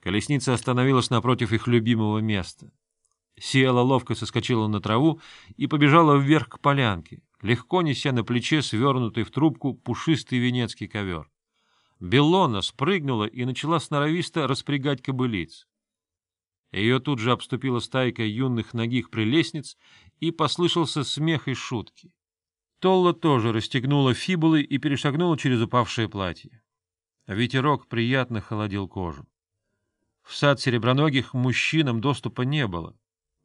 Колесница остановилась напротив их любимого места. Сиэла ловко соскочила на траву и побежала вверх к полянке, легко неся на плече свернутый в трубку пушистый венецкий ковер. Беллона спрыгнула и начала сноровисто распрягать кобылиц. Ее тут же обступила стайка юных ногих прелестниц, и послышался смех и шутки. Толла тоже расстегнула фибулы и перешагнула через упавшее платье. Ветерок приятно холодил кожу. В сад сереброногих мужчинам доступа не было.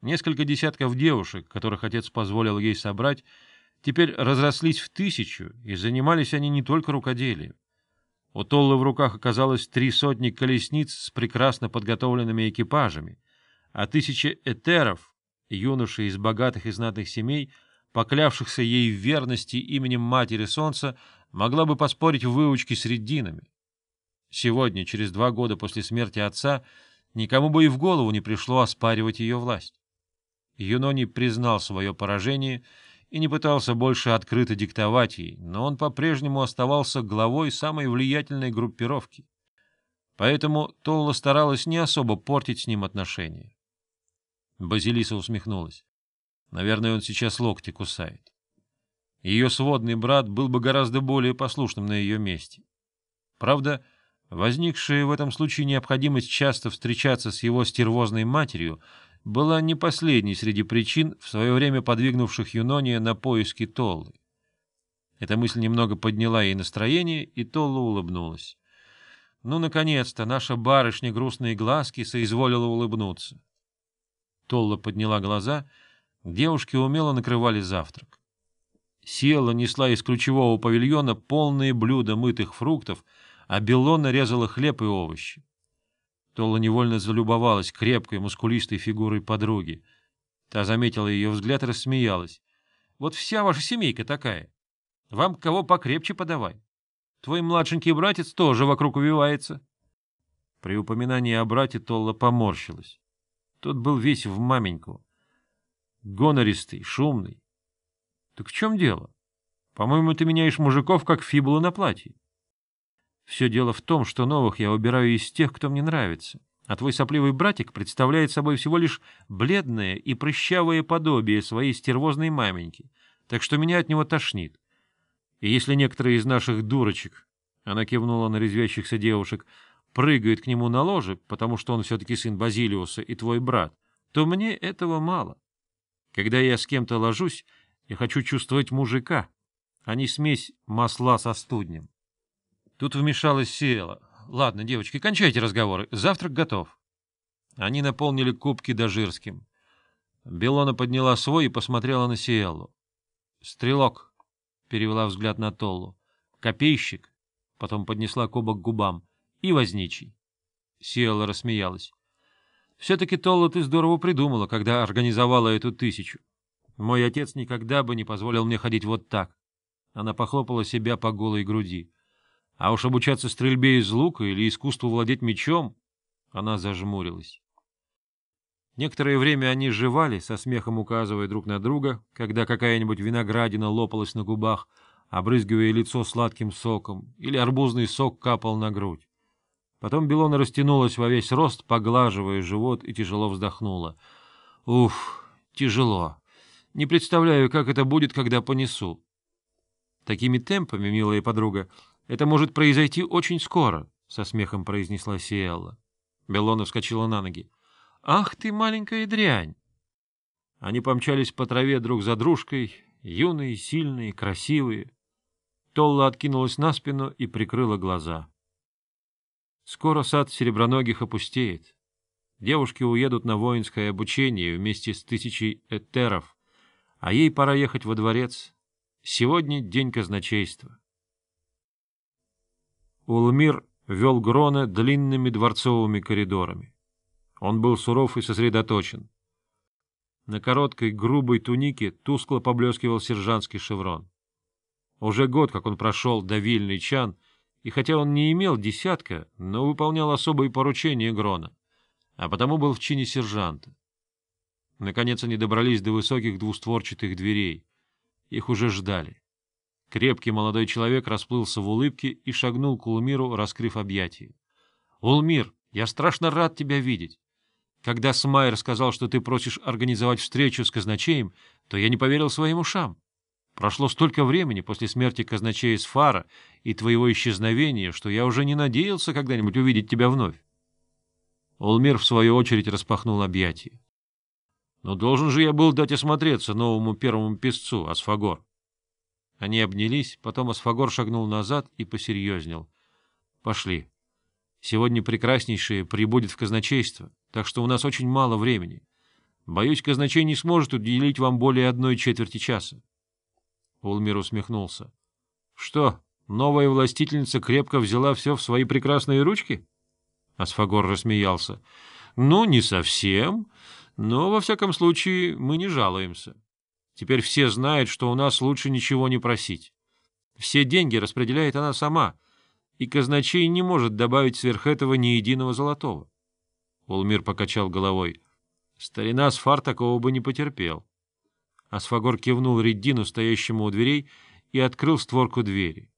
Несколько десятков девушек, которых отец позволил ей собрать, теперь разрослись в тысячу, и занимались они не только рукоделием. У Толлы в руках оказалось три сотни колесниц с прекрасно подготовленными экипажами, а тысячи этеров, юношей из богатых и знатных семей, поклявшихся ей в верности именем Матери Солнца, могла бы поспорить в выучке с реддинами. Сегодня, через два года после смерти отца, никому бы и в голову не пришло оспаривать ее власть. Юнони признал свое поражение и не пытался больше открыто диктовать ей, но он по-прежнему оставался главой самой влиятельной группировки. Поэтому Толла старалась не особо портить с ним отношения. Базилиса усмехнулась. Наверное, он сейчас локти кусает. Ее сводный брат был бы гораздо более послушным на ее месте. Правда, возникшая в этом случае необходимость часто встречаться с его стервозной матерью была не последней среди причин, в свое время подвигнувших Юнония на поиски Толлы. Эта мысль немного подняла ей настроение, и Толла улыбнулась. Ну, наконец-то, наша барышня грустные глазки соизволила улыбнуться. Толла подняла глаза, девушки умело накрывали завтрак. Села несла из ключевого павильона полные блюда мытых фруктов, а Беллона резала хлеб и овощи. Тола невольно залюбовалась крепкой, мускулистой фигурой подруги. Та заметила ее взгляд и рассмеялась. — Вот вся ваша семейка такая. Вам кого покрепче подавай. Твой младшенький братец тоже вокруг увивается. При упоминании о брате Толла поморщилась. Тот был весь в маменьку. Гонористый, шумный. — Так в чем дело? По-моему, ты меняешь мужиков, как фибулы на платье. Все дело в том, что новых я убираю из тех, кто мне нравится, а твой сопливый братик представляет собой всего лишь бледное и прыщавое подобие своей стервозной маменьки, так что меня от него тошнит. И если некоторые из наших дурочек, — она кивнула на резвящихся девушек, — прыгают к нему на ложе, потому что он все-таки сын Базилиуса и твой брат, то мне этого мало. Когда я с кем-то ложусь, я хочу чувствовать мужика, а не смесь масла со студнем. Тут вмешалась Сиэла. — Ладно, девочки, кончайте разговоры. Завтрак готов. Они наполнили кубки дожирским. Белона подняла свой и посмотрела на Сиэллу. — Стрелок, — перевела взгляд на Толлу. — Копейщик, — потом поднесла кубок к губам. — И возничий. Сиэлла рассмеялась. — Все-таки, Толла, ты здорово придумала, когда организовала эту тысячу. Мой отец никогда бы не позволил мне ходить вот так. Она похлопала себя по голой груди. А уж обучаться стрельбе из лука или искусству владеть мечом... Она зажмурилась. Некоторое время они жевали, со смехом указывая друг на друга, когда какая-нибудь виноградина лопалась на губах, обрызгивая лицо сладким соком, или арбузный сок капал на грудь. Потом Белона растянулась во весь рост, поглаживая живот, и тяжело вздохнула. — Уф, тяжело. Не представляю, как это будет, когда понесу. — Такими темпами, милая подруга, это может произойти очень скоро, — со смехом произнесла Сиэлла. Беллона вскочила на ноги. — Ах ты, маленькая дрянь! Они помчались по траве друг за дружкой, юные, сильные, красивые. Толла откинулась на спину и прикрыла глаза. Скоро сад сереброногих опустеет. Девушки уедут на воинское обучение вместе с тысячей этеров, а ей пора ехать во дворец. Сегодня день казначейства. Улмир вел Грона длинными дворцовыми коридорами. Он был суров и сосредоточен. На короткой грубой тунике тускло поблескивал сержантский шеврон. Уже год, как он прошел до Вильный Чан, и хотя он не имел десятка, но выполнял особые поручения Грона, а потому был в чине сержанта. Наконец они добрались до высоких двустворчатых дверей. Их уже ждали. Крепкий молодой человек расплылся в улыбке и шагнул к Улмиру, раскрыв объятия. — Улмир, Я страшно рад тебя видеть. Когда Смайер сказал, что ты просишь организовать встречу с казначеем, то я не поверил своим ушам. Прошло столько времени после смерти казначея с Фара и твоего исчезновения, что я уже не надеялся когда-нибудь увидеть тебя вновь. Олмир, в свою очередь, распахнул объятия. Но должен же я был дать осмотреться новому первому песцу, Асфагор. Они обнялись, потом Асфагор шагнул назад и посерьезнел. — Пошли. Сегодня прекраснейшее прибудет в казначейство, так что у нас очень мало времени. Боюсь, казначей не сможет уделить вам более одной четверти часа. Улмир усмехнулся. — Что, новая властительница крепко взяла все в свои прекрасные ручки? Асфагор рассмеялся. — Ну, не совсем, но, во всяком случае, мы не жалуемся. Теперь все знают, что у нас лучше ничего не просить. Все деньги распределяет она сама, и казначей не может добавить сверх этого ни единого золотого. Улмир покачал головой. Старина Сфар такого бы не потерпел. Асфагор кивнул Реддину, стоящему у дверей, и открыл створку двери.